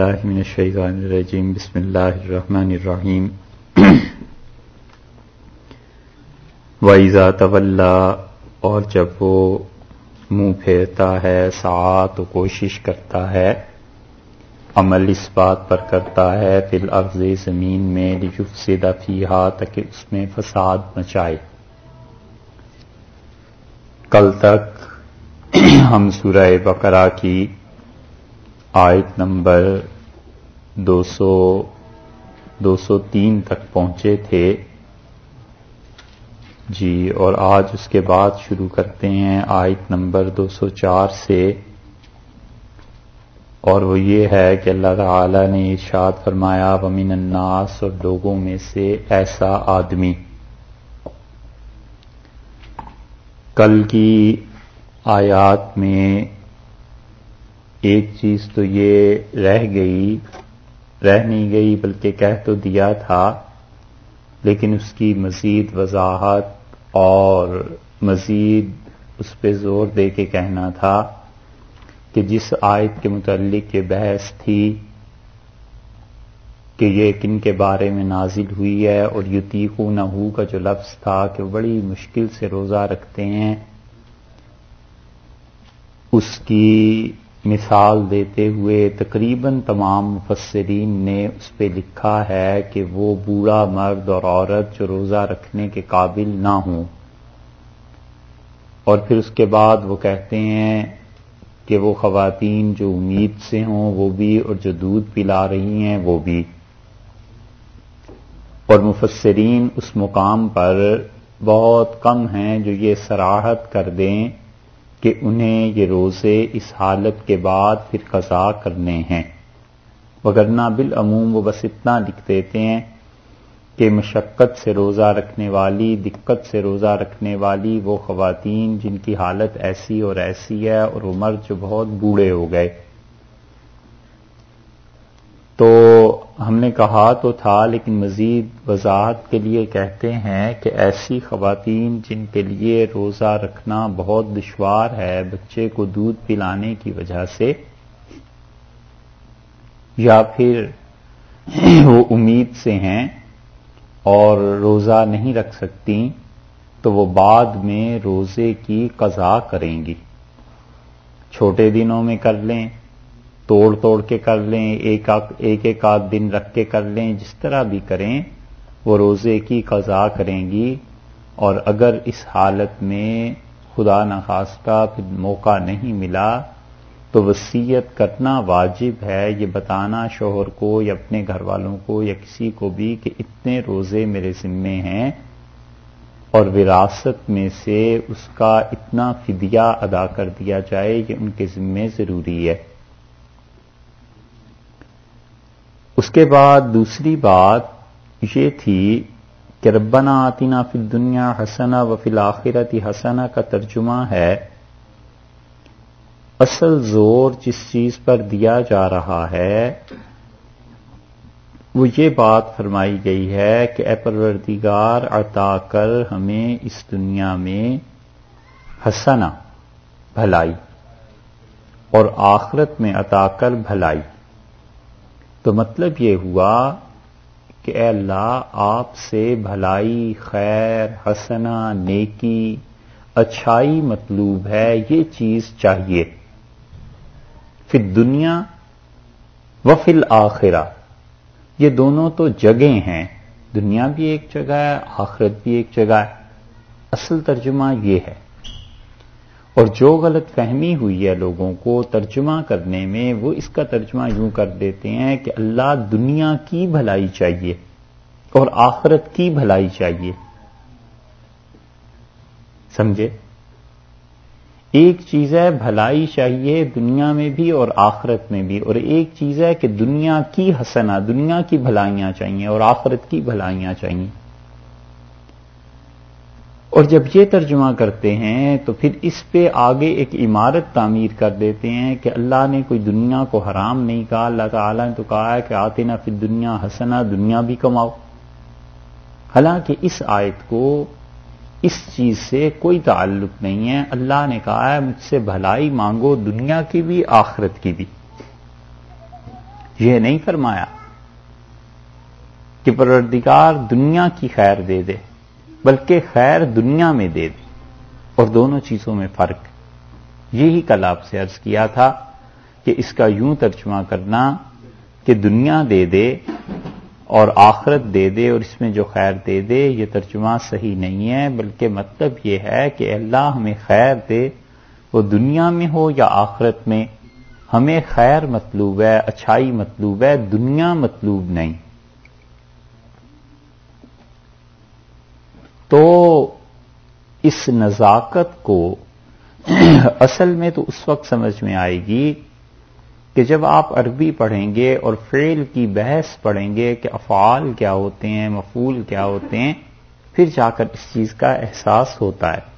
اللہ من الشیطان الرجیم بسم اللہ الرحمن الرحیم وَإِذَا تَوَلَّا اور جب وہ منہ پھیرتا ہے، ساعت تو کوشش کرتا ہے، عمل اس بات پر کرتا ہے فی الارض زمین میں لیفسد فیہا تاکہ اس میں فساد مچائے۔ کل تک ہم سورہ بقرہ کی آیت نمبر دو سو دو سو تین تک پہنچے تھے۔ جی اور آج اس کے بعد شروع کرتے ہیں آیت نمبر دو سو چار سے۔ اور وہ یہ ہے کہ اللہ تعالی نے ارشاد فرمایا، ومن الناس، اور لوگوں میں سے ایسا آدمی۔ کل کی آیات میں ایک چیز تو یہ رہ گئی، رہ نہیں گئی، بلکہ کہہ تو دیا تھا، لیکن اس کی مزید وضاحت اور مزید اس پہ زور دے کے کہنا تھا کہ جس آیت کے متعلق یہ بحث تھی کہ یہ کن کے بارے میں نازل ہوئی ہے اور یتیقو نہ ہو کا جو لفظ تھا کہ بڑی مشکل سے روزہ رکھتے ہیں، اس کی مثال دیتے ہوئے تقریباً تمام مفسرین نے اس پہ لکھا ہے کہ وہ بوڑھا مرد اور عورت جو روزہ رکھنے کے قابل نہ ہوں۔ اور پھر اس کے بعد وہ کہتے ہیں کہ وہ خواتین جو امید سے ہوں وہ بھی اور جو دودھ پلا رہی ہیں وہ بھی۔ اور مفسرین اس مقام پر بہت کم ہیں جو یہ سراہت کر دیں کہ انہیں یہ روزے اس حالت کے بعد پھر قضا کرنے ہیں۔ وگرنہ بالعموم وہ بس اتنا لکھ دیتے ہیں کہ مشقت سے روزہ رکھنے والی، دقت سے روزہ رکھنے والی وہ خواتین جن کی حالت ایسی اور ایسی ہے اور عمر جو بہت بوڑھے ہو گئے۔ تو ہم نے کہا تو تھا، لیکن مزید وضاحت کے لیے کہتے ہیں کہ ایسی خواتین جن کے لیے روزہ رکھنا بہت دشوار ہے بچے کو دودھ پلانے کی وجہ سے، یا پھر وہ امید سے ہیں اور روزہ نہیں رکھ سکتی، تو وہ بعد میں روزے کی قضا کریں گی۔ چھوٹے دنوں میں کر لیں۔ توڑ توڑ کے کر لیں، ایک ایک آدھ دن رکھ کے کر لیں، جس طرح بھی کریں، وہ روزے کی قضا کریں گی۔ اور اگر اس حالت میں خدا نخواستہ پھر موقع نہیں ملا، تو وسیعت کرنا واجب ہے۔ یہ بتانا شوہر کو یا اپنے گھر والوں کو یا کسی کو بھی کہ اتنے روزے میرے ذمے ہیں اور وراثت میں سے اس کا اتنا فدیہ ادا کر دیا جائے، یہ ان کے ذمے ضروری ہے۔ اس کے بعد دوسری بات یہ تھی کہ ربنا آتینا فی دنیا حسنا و فی الآخرتی حسنا کا ترجمہ ہے، اصل زور جس چیز پر دیا جا رہا ہے، وہ یہ بات فرمائی گئی ہے کہ اے پروردگار، عطا کر ہمیں اس دنیا میں حسنا بھلائی، اور آخرت میں عطا کر بھلائی۔ تو مطلب یہ ہوا کہ اے اللہ، آپ سے بھلائی، خیر حسنا نیکی، اچھائی مطلوب ہے، یہ چیز چاہیے۔ پھر دنیا و فل آخرہ یہ دونوں تو جگہیں ہیں۔ دنیا بھی ایک جگہ ہے، آخرت بھی ایک جگہ ہے۔ اصل ترجمہ یہ ہے۔ اور جو غلط فہمی ہوئی ہے لوگوں کو ترجمہ کرنے میں، وہ اس کا ترجمہ یوں کر دیتے ہیں کہ اللہ دنیا کی بھلائی چاہیے اور آخرت کی بھلائی چاہیے۔ سمجھے؟ ایک چیز ہے بھلائی چاہیے دنیا میں بھی اور آخرت میں بھی، اور ایک چیز ہے کہ دنیا کی حسنا دنیا کی بھلائیاں چاہیے اور آخرت کی بھلائیاں چاہیے۔ اور جب یہ ترجمہ کرتے ہیں تو پھر اس پہ آگے ایک عمارت تعمیر کر دیتے ہیں کہ اللہ نے کوئی دنیا کو حرام نہیں کہا، اللہ تعالیٰ نے تو کہا ہے کہ آتے نہ پھر دنیا حسنا دنیا بھی کماؤ۔ حالانکہ اس آیت کو اس چیز سے کوئی تعلق نہیں ہے۔ اللہ نے کہا ہے، مجھ سے بھلائی مانگو دنیا کی بھی، آخرت کی بھی۔ یہ نہیں فرمایا کہ پروردگار دنیا کی خیر دے دے۔ بلکہ خیر دنیا میں دے دے اور دونوں چیزوں میں فرق۔ یہی کل آپ سے عرض کیا تھا کہ اس کا یوں ترجمہ کرنا کہ دنیا دے دے اور آخرت دے دے اور اس میں جو خیر دے دے، یہ ترجمہ صحیح نہیں ہے، بلکہ مطلب یہ ہے کہ اللہ ہمیں خیر دے، وہ دنیا میں ہو یا آخرت میں، ہمیں خیر مطلوب ہے، اچھائی مطلوب ہے، دنیا مطلوب نہیں۔ تو اس نزاکت کو اصل میں تو اس وقت سمجھ میں آئے گی کہ جب آپ عربی پڑھیں گے اور فعل کی بحث پڑھیں گے کہ افعال کیا ہوتے ہیں مفول کیا ہوتے ہیں، پھر جا کر اس چیز کا احساس ہوتا ہے۔